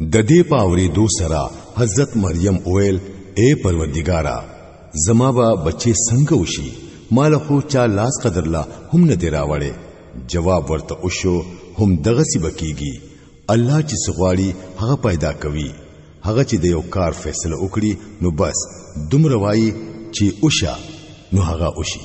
د دې پاوري دو سره حضرت مریم اویل اے پروردګارا زما به بچي څنګه وشي مال خو چا لاس قدر لا هم نه دی راوړې جواب ورته وشو هم دغه سی بکیږي الله چې سغواړي هغه پیدا کوي هغه چې د یو کار فیصله وکړي نو بس دومره وایي چې اوشه نو هغه اوشي